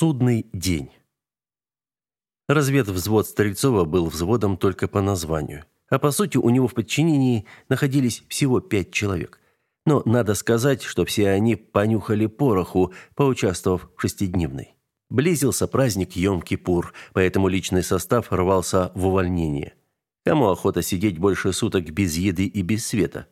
Судный день. Разведвзвод Стрельцова был взводом только по названию, а по сути у него в подчинении находились всего пять человек. Но надо сказать, что все они понюхали пороху, поучаствовав в шестидневной. Близился праздник Йом-Кипур, поэтому личный состав рвался в увольнение. Кому охота сидеть больше суток без еды и без света?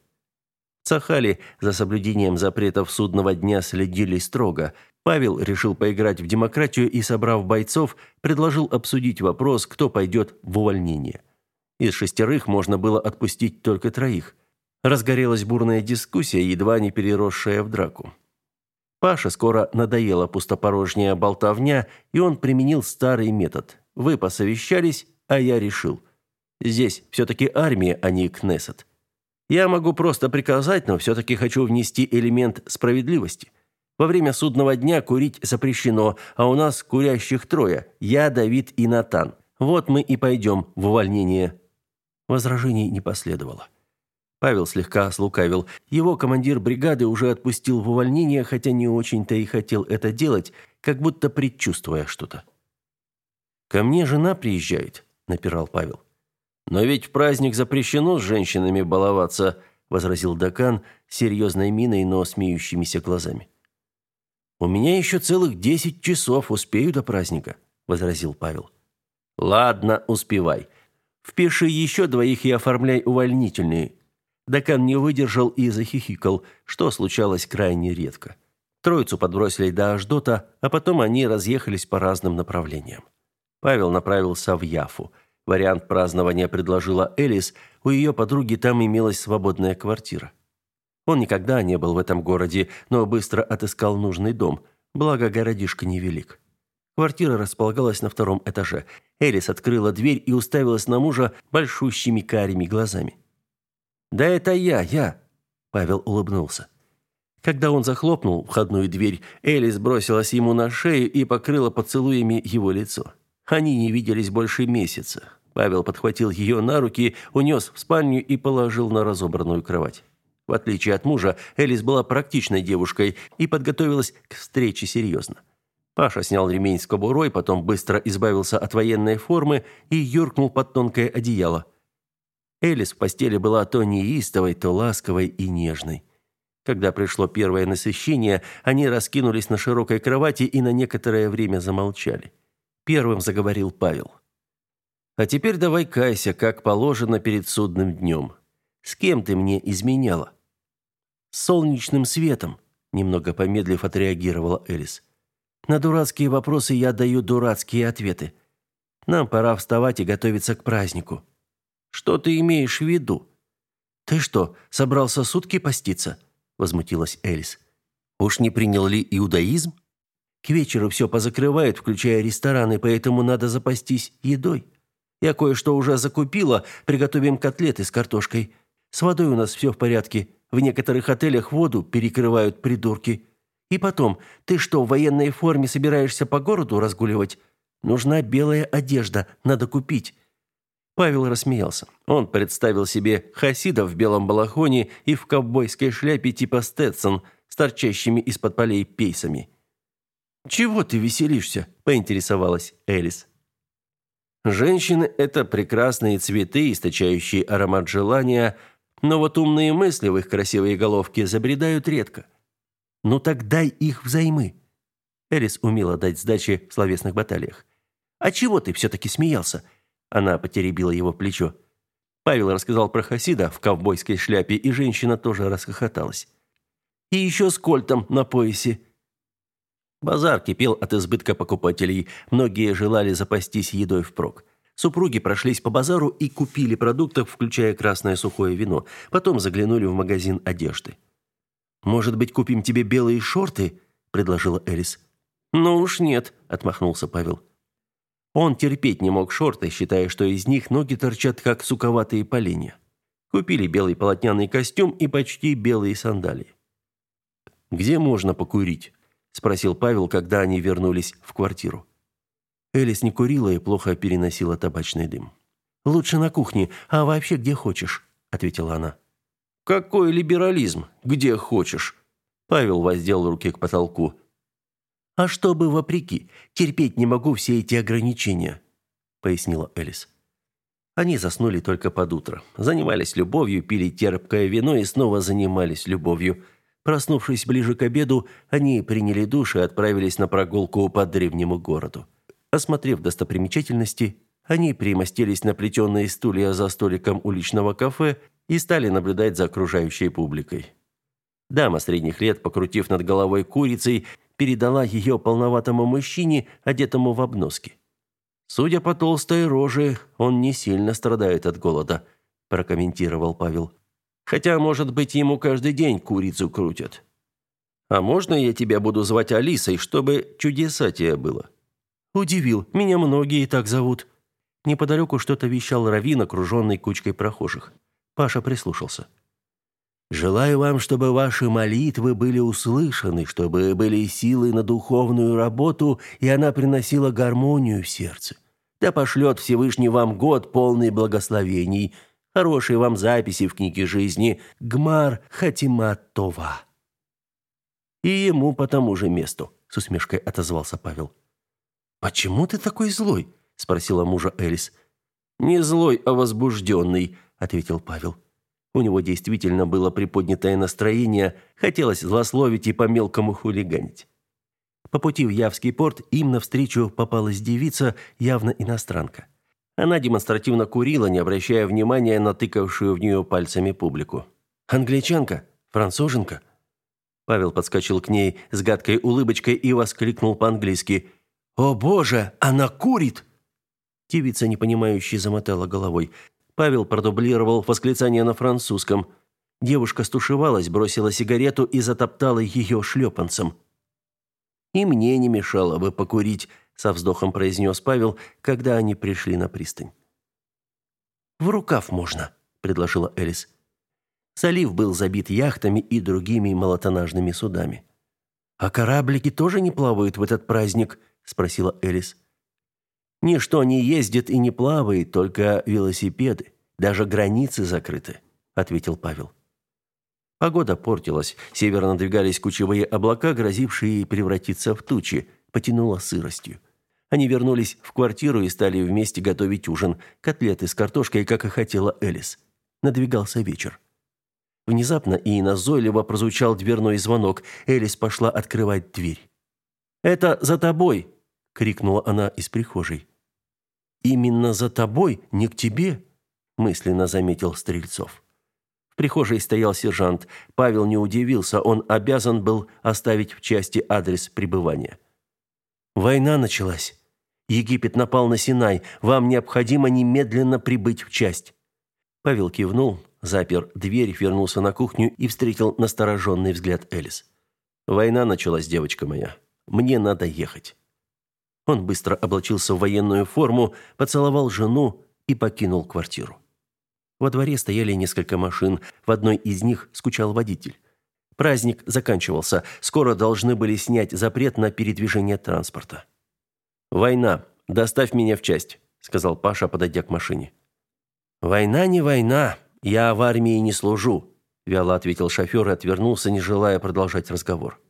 Цахали за соблюдением запретов судного дня следили строго, Павел решил поиграть в демократию и, собрав бойцов, предложил обсудить вопрос, кто пойдет в увольнение. Из шестерых можно было отпустить только троих. Разгорелась бурная дискуссия, едва не переросшая в драку. Паше скоро надоела пустопорожняя болтовня, и он применил старый метод. Вы посовещались, а я решил. Здесь все-таки армия, а не Кнессет. Я могу просто приказать, но все-таки хочу внести элемент справедливости. Во время судного дня курить запрещено, а у нас курящих трое. Я, Давид и Натан. Вот мы и пойдем в увольнение». Возражений не последовало. Павел слегка слукавил. Его командир бригады уже отпустил в увольнение, хотя не очень-то и хотел это делать, как будто предчувствуя что-то. «Ко мне жена приезжает», — напирал Павел. «Но ведь в праздник запрещено с женщинами баловаться», — возразил Дакан серьезной миной, но смеющимися глазами. У меня еще целых десять часов, успею до праздника, возразил Павел. Ладно, успевай. Впиши еще двоих и оформляй увольнительные. Дакан не выдержал и захихикал, что случалось крайне редко. Троицу подбросили до Аждота, а потом они разъехались по разным направлениям. Павел направился в Яфу. Вариант празднования предложила Элис, у ее подруги там имелась свободная квартира. Он никогда не был в этом городе, но быстро отыскал нужный дом, благо городишко невелик. Квартира располагалась на втором этаже. Элис открыла дверь и уставилась на мужа большущими карими глазами. «Да это я, я!» Павел улыбнулся. Когда он захлопнул входную дверь, Элис бросилась ему на шею и покрыла поцелуями его лицо. Они не виделись больше месяца. Павел подхватил ее на руки, унес в спальню и положил на разобранную кровать. В отличие от мужа, Элис была практичной девушкой и подготовилась к встрече серьезно. Паша снял ремень с кобурой, потом быстро избавился от военной формы и юркнул под тонкое одеяло. Элис в постели была то неистовой, то ласковой и нежной. Когда пришло первое насыщение, они раскинулись на широкой кровати и на некоторое время замолчали. Первым заговорил Павел. «А теперь давай кайся, как положено перед судным днем. С кем ты мне изменяла?» Солнечным светом, немного помедлив отреагировала Элис. На дурацкие вопросы я даю дурацкие ответы. Нам пора вставать и готовиться к празднику. Что ты имеешь в виду? Ты что, собрался сутки поститься? возмутилась Элис. Уж не принял ли иудаизм? К вечеру все позакрывают, включая рестораны, поэтому надо запастись едой. Я кое-что уже закупила, приготовим котлеты с картошкой. С водой у нас все в порядке. В некоторых отелях воду перекрывают придурки. И потом, ты что, в военной форме собираешься по городу разгуливать? Нужна белая одежда, надо купить. Павел рассмеялся. Он представил себе хасида в белом балахоне и в ковбойской шляпе типа Стетсон с торчащими из-под полей пейсами. «Чего ты веселишься?» – поинтересовалась Элис. «Женщины – это прекрасные цветы, источающие аромат желания – но вот умные мысли в их красивые головки забредают редко. Ну так дай их взаймы. Элис умела дать сдачи в словесных баталиях. А чего ты все таки смеялся? Она потеребила его плечо. Павел рассказал про Хасида в ковбойской шляпе, и женщина тоже расхохоталась. И еще с кольтом на поясе. Базар кипел от избытка покупателей. Многие желали запастись едой впрок. Супруги прошлись по базару и купили продуктов, включая красное сухое вино. Потом заглянули в магазин одежды. «Может быть, купим тебе белые шорты?» – предложила Элис. «Ну уж нет», – отмахнулся Павел. Он терпеть не мог шорты, считая, что из них ноги торчат, как суковатые поленья. Купили белый полотняный костюм и почти белые сандалии. «Где можно покурить?» – спросил Павел, когда они вернулись в квартиру. Элис не курила и плохо переносила табачный дым. «Лучше на кухне, а вообще где хочешь», – ответила она. «Какой либерализм? Где хочешь?» Павел воздел руки к потолку. А чтобы вопреки, терпеть не могу все эти ограничения, пояснила Элис. Они заснули только под утро. Занимались любовью, пили терпкое вино и снова занимались любовью. Проснувшись ближе к обеду, они приняли душ и отправились на прогулку по древнему городу. Осмотрев достопримечательности, они примостились на плетеные стулья за столиком уличного кафе и стали наблюдать за окружающей публикой. Дама средних лет, покрутив над головой курицей, передала ее полноватому мужчине, одетому в обноски. Судя по толстой роже, он не сильно страдает от голода, прокомментировал Павел. Хотя, может быть, ему каждый день курицу крутят. А можно я тебя буду звать Алисой, чтобы чудесатие было? Удивил. Меня многие так зовут. Неподалеку что-то вещал раввин, окруженный кучкой прохожих. Паша прислушался. Желаю вам, чтобы ваши молитвы были услышаны, чтобы были силы на духовную работу, и она приносила гармонию в сердце. Да пошлет Всевышний вам год полный благословений, хорошие вам записи в книге жизни, гмар хатимат това. И ему по тому же месту, с усмешкой отозвался Павел. Почему ты такой злой? спросила мужа Элис. Не злой, а возбужденный», — ответил Павел. У него действительно было приподнятое настроение, хотелось злословить и по-мелкому хулиганить. По пути в Явский порт им навстречу попалась девица, явно иностранка. Она демонстративно курила, не обращая внимания на тыкавшую в нее пальцами публику. «Англичанка? Француженка?» Павел подскочил к ней с гадкой улыбочкой и воскликнул по-английски. «О боже, она курит!» Девица, непонимающе, замотала головой. Павел продублировал восклицание на французском. Девушка стушевалась, бросила сигарету и затоптала ее шлепанцем. «И мне не мешало бы покурить», — со вздохом произнес Павел, когда они пришли на пристань. «В рукав можно», — предложила Элис. Залив был забит яхтами и другими малотоннажными судами. «А кораблики тоже не плавают в этот праздник?» — спросила Элис. Ничто не ездит и не плавает, только велосипеды. Даже границы закрыты, ответил Павел. Погода портилась. Северно надвигались кучевые облака, грозившие превратиться в тучи, потянуло сыростью. Они вернулись в квартиру и стали вместе готовить ужин, котлеты с картошкой, как и хотела Элис. Надвигался вечер. Внезапно и назойливо прозвучал дверной звонок. Элис пошла открывать дверь. «Это за тобой!» Крикнула она из прихожей. Именно за тобой, не к тебе, мысленно заметил Стрельцов. В прихожей стоял сержант. Павел не удивился, он обязан был оставить в части адрес пребывания. Война началась. Египет напал на Синай. Вам необходимо немедленно прибыть в часть. Павел кивнул, запер дверь, вернулся на кухню и встретил настороженный взгляд Элис. Война началась, девочка моя. Мне надо ехать. Он быстро облачился в военную форму, поцеловал жену и покинул квартиру. Во дворе стояли несколько машин, в одной из них скучал водитель. Праздник заканчивался, скоро должны были снять запрет на передвижение транспорта. «Война. Доставь меня в часть», — сказал Паша, подойдя к машине. «Война не война. Я в армии не служу», — вяло ответил шофер и отвернулся, не желая продолжать разговор.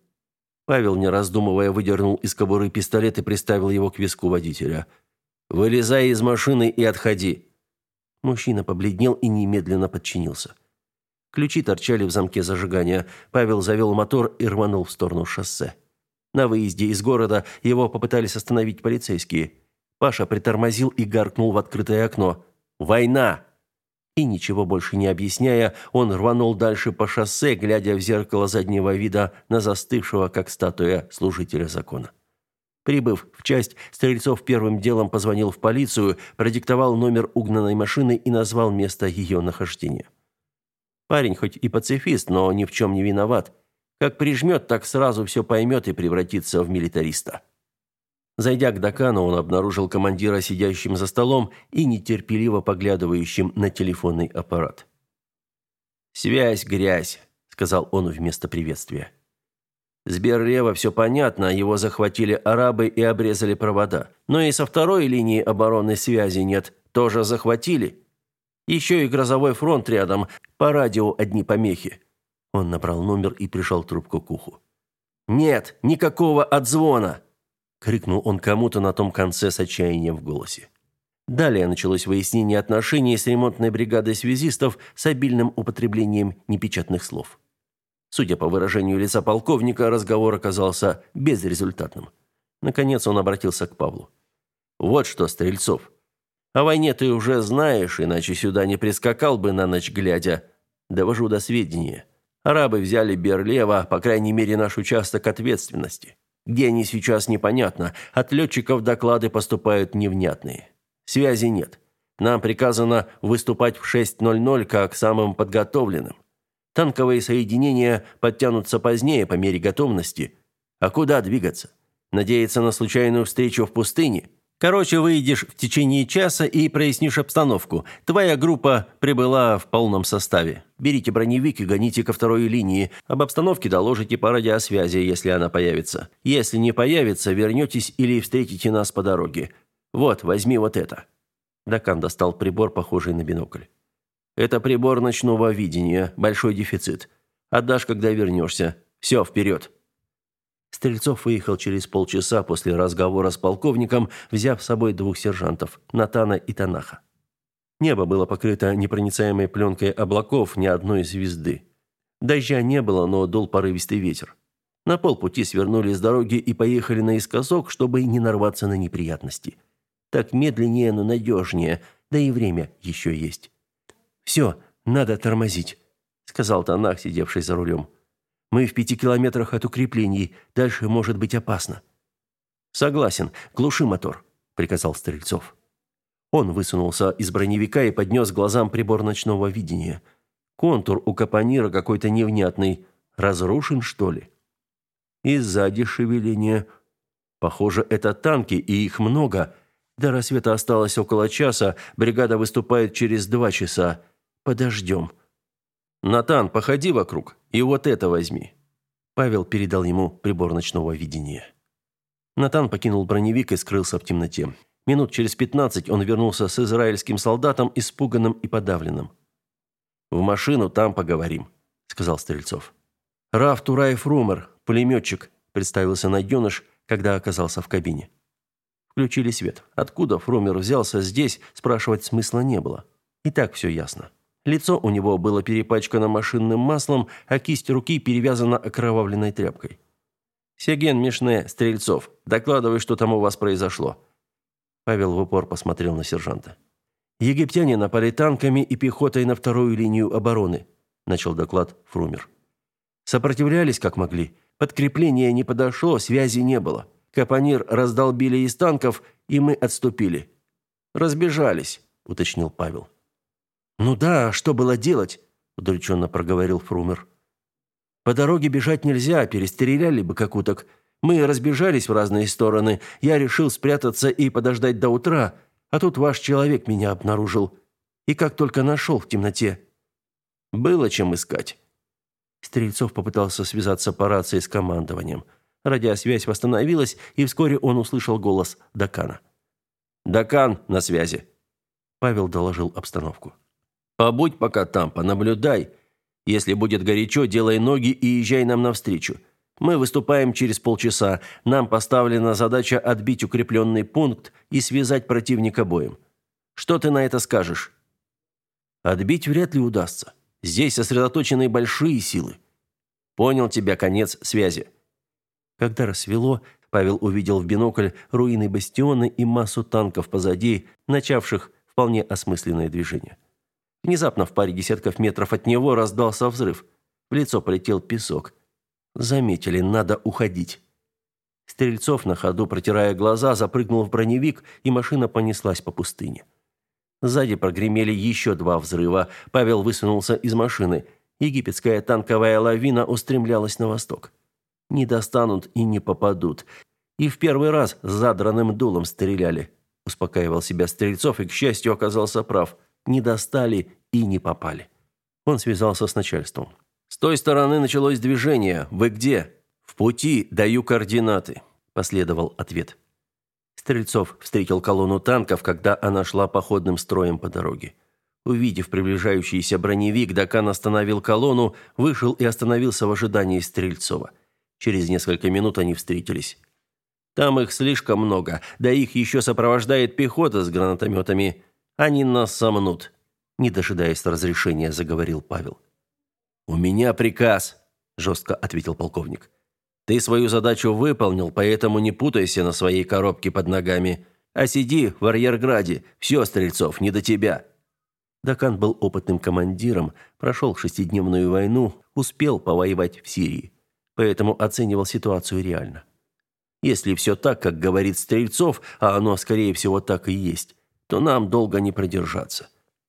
Павел, не раздумывая, выдернул из кобуры пистолет и приставил его к виску водителя. «Вылезай из машины и отходи!» Мужчина побледнел и немедленно подчинился. Ключи торчали в замке зажигания. Павел завел мотор и рванул в сторону шоссе. На выезде из города его попытались остановить полицейские. Паша притормозил и гаркнул в открытое окно. «Война!» И ничего больше не объясняя, он рванул дальше по шоссе, глядя в зеркало заднего вида на застывшего, как статуя, служителя закона. Прибыв в часть, Стрельцов первым делом позвонил в полицию, продиктовал номер угнанной машины и назвал место ее нахождения. Парень хоть и пацифист, но ни в чем не виноват. Как прижмет, так сразу все поймет и превратится в милитариста. Зайдя к Дакану, он обнаружил командира сидящим за столом и нетерпеливо поглядывающим на телефонный аппарат. «Связь, грязь», — сказал он вместо приветствия. С Берлева все понятно, его захватили арабы и обрезали провода. Но и со второй линии обороны связи нет, тоже захватили. Еще и грозовой фронт рядом, по радио одни помехи. Он набрал номер и прижал трубку к уху. «Нет, никакого отзвона!» – крикнул он кому-то на том конце с отчаянием в голосе. Далее началось выяснение отношений с ремонтной бригадой связистов с обильным употреблением непечатных слов. Судя по выражению лица полковника, разговор оказался безрезультатным. Наконец он обратился к Павлу. «Вот что, Стрельцов, о войне ты уже знаешь, иначе сюда не прискакал бы на ночь глядя. Довожу до сведения. Арабы взяли Берлева, по крайней мере, наш участок ответственности. Где они сейчас, непонятно. От летчиков доклады поступают невнятные. Связи нет. Нам приказано выступать в 6.00 как самым подготовленным. Танковые соединения подтянутся позднее по мере готовности. А куда двигаться? Надеяться на случайную встречу в пустыне? Короче, выйдешь в течение часа и прояснишь обстановку. Твоя группа прибыла в полном составе. Берите броневик и гоните ко второй линии. Об обстановке доложите по радиосвязи, если она появится. Если не появится, вернетесь или встретите нас по дороге. Вот, возьми вот это». Дакан достал прибор, похожий на бинокль. «Это прибор ночного видения, большой дефицит. Отдашь, когда вернешься. Все, вперед!» Стрельцов выехал через полчаса после разговора с полковником, взяв с собой двух сержантов – Натана и Танаха. Небо было покрыто непроницаемой пленкой облаков, ни одной звезды. Дождя не было, но дул порывистый ветер. На полпути свернули с дороги и поехали наискосок, чтобы не нарваться на неприятности. Так медленнее, но надежнее, да и время еще есть. «Все, надо тормозить», – сказал Танах, сидевший за рулем. Мы в пяти километрах от укреплений. Дальше может быть опасно. Согласен. Глуши мотор, приказал Стрельцов. Он высунулся из броневика и поднес глазам прибор ночного видения. Контур у капонира какой-то невнятный. Разрушен, что ли? И сзади шевеление. Похоже, это танки, и их много. До рассвета осталось около часа. Бригада выступает через два часа. Подождем. «Натан, походи вокруг и вот это возьми». Павел передал ему прибор ночного видения. Натан покинул броневик и скрылся в темноте. Минут через пятнадцать он вернулся с израильским солдатом, испуганным и подавленным. «В машину, там поговорим», — сказал Стрельцов. «Раф Тураев Румер, пулеметчик», — представился найденыш, когда оказался в кабине. Включили свет. Откуда Фрумер взялся здесь, спрашивать смысла не было. И так все ясно. Лицо у него было перепачкано машинным маслом, а кисть руки перевязана окровавленной тряпкой. «Сеген Мишне, Стрельцов, докладывай, что там у вас произошло». Павел в упор посмотрел на сержанта. «Египтяне напали танками и пехотой на вторую линию обороны», начал доклад Фрумер. «Сопротивлялись, как могли. Подкрепление не подошло, связи не было. Капонир раздолбили из танков, и мы отступили». «Разбежались», уточнил Павел. «Ну да, что было делать?» – удрученно проговорил Фрумер. «По дороге бежать нельзя, перестреляли бы как уток. Мы разбежались в разные стороны. Я решил спрятаться и подождать до утра, а тут ваш человек меня обнаружил. И как только нашел в темноте. Было чем искать». Стрельцов попытался связаться по рации с командованием. Радиосвязь восстановилась, и вскоре он услышал голос Дакана. «Дакан на связи», – Павел доложил обстановку. Побудь пока там, понаблюдай. Если будет горячо, делай ноги и езжай нам навстречу. Мы выступаем через полчаса. Нам поставлена задача отбить укрепленный пункт и связать противника боем. Что ты на это скажешь? Отбить вряд ли удастся. Здесь сосредоточены большие силы. Понял тебя, конец связи. Когда рассвело, Павел увидел в бинокль руины бастиона и массу танков позади, начавших вполне осмысленное движение. Внезапно в паре десятков метров от него раздался взрыв. В лицо полетел песок. Заметили, надо уходить. Стрельцов на ходу, протирая глаза, запрыгнул в броневик, и машина понеслась по пустыне. Сзади прогремели еще два взрыва. Павел высунулся из машины. Египетская танковая лавина устремлялась на восток. Не достанут и не попадут. И в первый раз с задранным дулом стреляли. Успокаивал себя Стрельцов и, к счастью, оказался прав не достали и не попали. Он связался с начальством. «С той стороны началось движение. Вы где?» «В пути. Даю координаты», – последовал ответ. Стрельцов встретил колонну танков, когда она шла походным строем по дороге. Увидев приближающийся броневик, Дакан остановил колонну, вышел и остановился в ожидании Стрельцова. Через несколько минут они встретились. Там их слишком много, да их еще сопровождает пехота с гранатометами. Они нас сомнут. Не дожидаясь разрешения, заговорил Павел. «У меня приказ», – жестко ответил полковник. «Ты свою задачу выполнил, поэтому не путайся на своей коробке под ногами, а сиди в арьерграде. Все, Стрельцов, не до тебя». Дакан был опытным командиром, прошел шестидневную войну, успел повоевать в Сирии, поэтому оценивал ситуацию реально. Если все так, как говорит Стрельцов, а оно, скорее всего, так и есть, то нам долго не продержаться.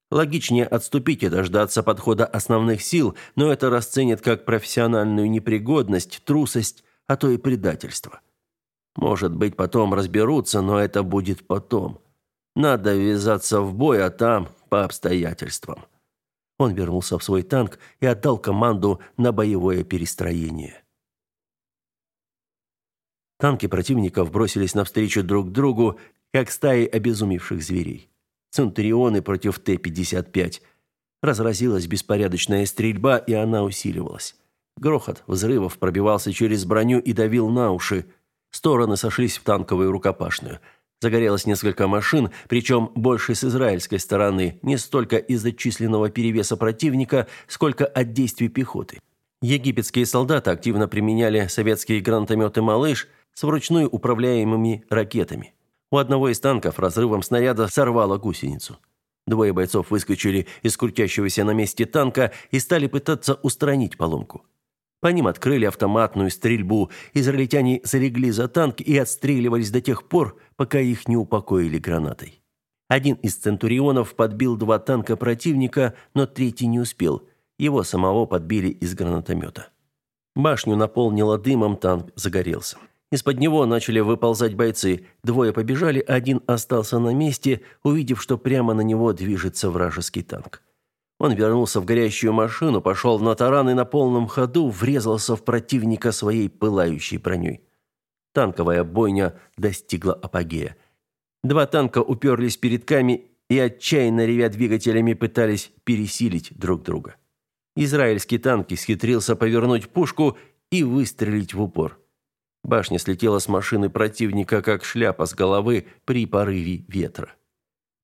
Логичнее отступить и дождаться подхода основных сил, но это расценят как профессиональную непригодность, трусость, а то и предательство. Может быть, потом разберутся, но это будет потом. Надо ввязаться в бой, а там по обстоятельствам. Он вернулся в свой танк и отдал команду на боевое перестроение. Танки противников бросились навстречу друг другу, как стаи обезумевших зверей. Центурионы против Т-55. Разразилась беспорядочная стрельба, и она усиливалась. Грохот взрывов пробивался через броню и давил на уши. Стороны сошлись в танковую рукопашную. Загорелось несколько машин, причем больше с израильской стороны, не столько из-за численного перевеса противника, сколько от действий пехоты. Египетские солдаты активно применяли советские гранатометы «Малыш» с вручную управляемыми ракетами. У одного из танков разрывом снаряда сорвало гусеницу. Двое бойцов выскочили из крутящегося на месте танка и стали пытаться устранить поломку. По ним открыли автоматную стрельбу. Израильтяне залегли за танк и отстреливались до тех пор, пока их не упокоили гранатой. Один из центурионов подбил два танка противника, но третий не успел. Его самого подбили из гранатомета. Башню наполнило дымом, танк загорелся. Из-под него начали выползать бойцы. Двое побежали, один остался на месте, увидев, что прямо на него движется вражеский танк. Он вернулся в горящую машину, пошел на таран и на полном ходу врезался в противника своей пылающей броней. Танковая бойня достигла апогея. Два танка уперлись передками и, отчаянно ревя двигателями, пытались пересилить друг друга. Израильский танк исхитрился повернуть пушку и выстрелить в упор. Башня слетела с машины противника, как шляпа с головы при порыве ветра.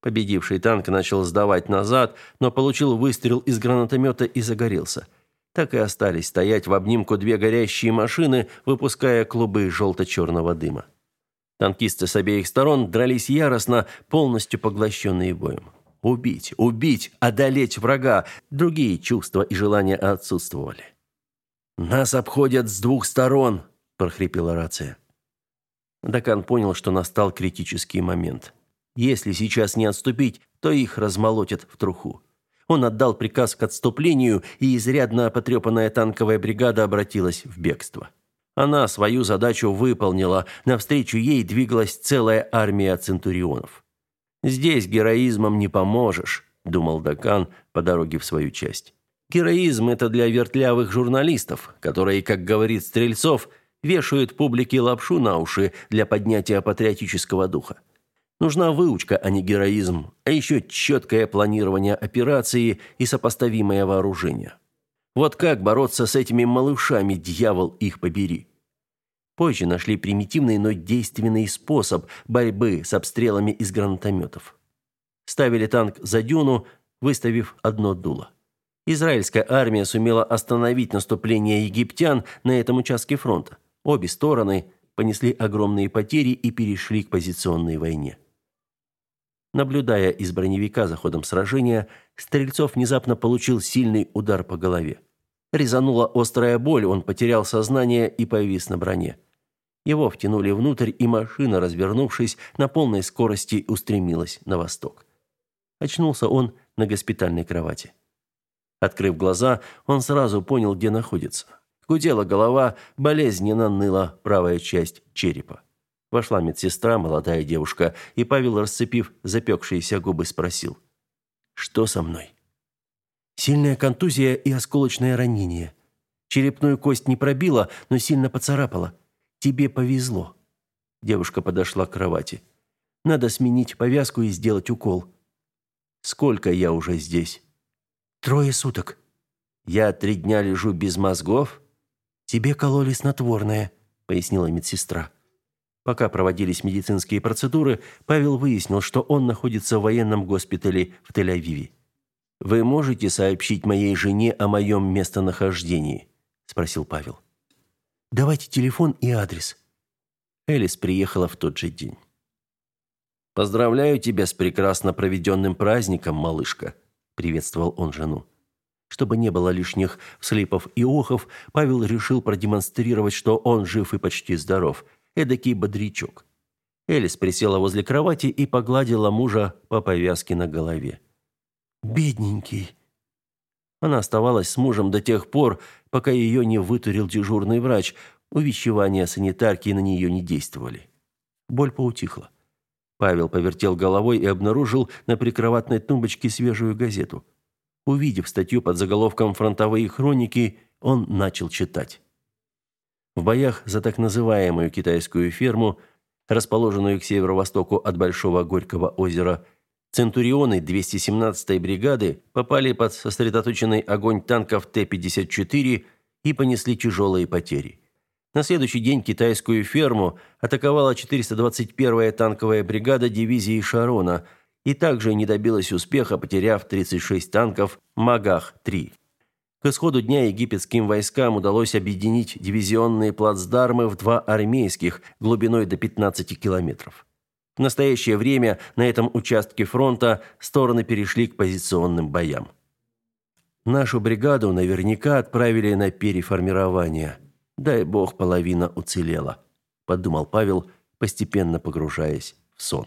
Победивший танк начал сдавать назад, но получил выстрел из гранатомета и загорелся. Так и остались стоять в обнимку две горящие машины, выпуская клубы желто-черного дыма. Танкисты с обеих сторон дрались яростно, полностью поглощенные боем. Убить, убить, одолеть врага. Другие чувства и желания отсутствовали. «Нас обходят с двух сторон», прохрипела рация. Дакан понял, что настал критический момент. Если сейчас не отступить, то их размолотят в труху. Он отдал приказ к отступлению, и изрядно потрепанная танковая бригада обратилась в бегство. Она свою задачу выполнила, навстречу ей двигалась целая армия центурионов. «Здесь героизмом не поможешь», – думал Дакан по дороге в свою часть. «Героизм – это для вертлявых журналистов, которые, как говорит Стрельцов – вешают публике лапшу на уши для поднятия патриотического духа. Нужна выучка, а не героизм, а еще четкое планирование операции и сопоставимое вооружение. Вот как бороться с этими малышами, дьявол их побери. Позже нашли примитивный, но действенный способ борьбы с обстрелами из гранатометов. Ставили танк за дюну, выставив одно дуло. Израильская армия сумела остановить наступление египтян на этом участке фронта. Обе стороны понесли огромные потери и перешли к позиционной войне. Наблюдая из броневика за ходом сражения, Стрельцов внезапно получил сильный удар по голове. Резанула острая боль, он потерял сознание и повис на броне. Его втянули внутрь, и машина, развернувшись, на полной скорости устремилась на восток. Очнулся он на госпитальной кровати. Открыв глаза, он сразу понял, где находится. Гудела голова, болезненно ныла правая часть черепа. Вошла медсестра, молодая девушка, и Павел, расцепив запекшиеся губы, спросил. «Что со мной?» «Сильная контузия и осколочное ранение. Черепную кость не пробила, но сильно поцарапала. Тебе повезло». Девушка подошла к кровати. «Надо сменить повязку и сделать укол». «Сколько я уже здесь?» «Трое суток». «Я три дня лежу без мозгов?» «Тебе кололи снотворное», — пояснила медсестра. Пока проводились медицинские процедуры, Павел выяснил, что он находится в военном госпитале в Тель-Авиве. «Вы можете сообщить моей жене о моем местонахождении?» – спросил Павел. «Давайте телефон и адрес». Элис приехала в тот же день. «Поздравляю тебя с прекрасно проведенным праздником, малышка», – приветствовал он жену. Чтобы не было лишних слипов и охов, Павел решил продемонстрировать, что он жив и почти здоров – эдакий бодрячок. Элис присела возле кровати и погладила мужа по повязке на голове. «Бедненький». Она оставалась с мужем до тех пор, пока ее не вытурил дежурный врач. Увещевания санитарки на нее не действовали. Боль поутихла. Павел повертел головой и обнаружил на прикроватной тумбочке свежую газету. Увидев статью под заголовком «Фронтовые хроники», он начал читать. В боях за так называемую китайскую ферму, расположенную к северо-востоку от Большого Горького озера, центурионы 217-й бригады попали под сосредоточенный огонь танков Т-54 и понесли тяжелые потери. На следующий день китайскую ферму атаковала 421-я танковая бригада дивизии Шарона и также не добилась успеха, потеряв 36 танков Магах-3. К исходу дня египетским войскам удалось объединить дивизионные плацдармы в два армейских глубиной до 15 километров. В настоящее время на этом участке фронта стороны перешли к позиционным боям. Нашу бригаду наверняка отправили на переформирование. Дай бог, половина уцелела, подумал Павел, постепенно погружаясь в сон.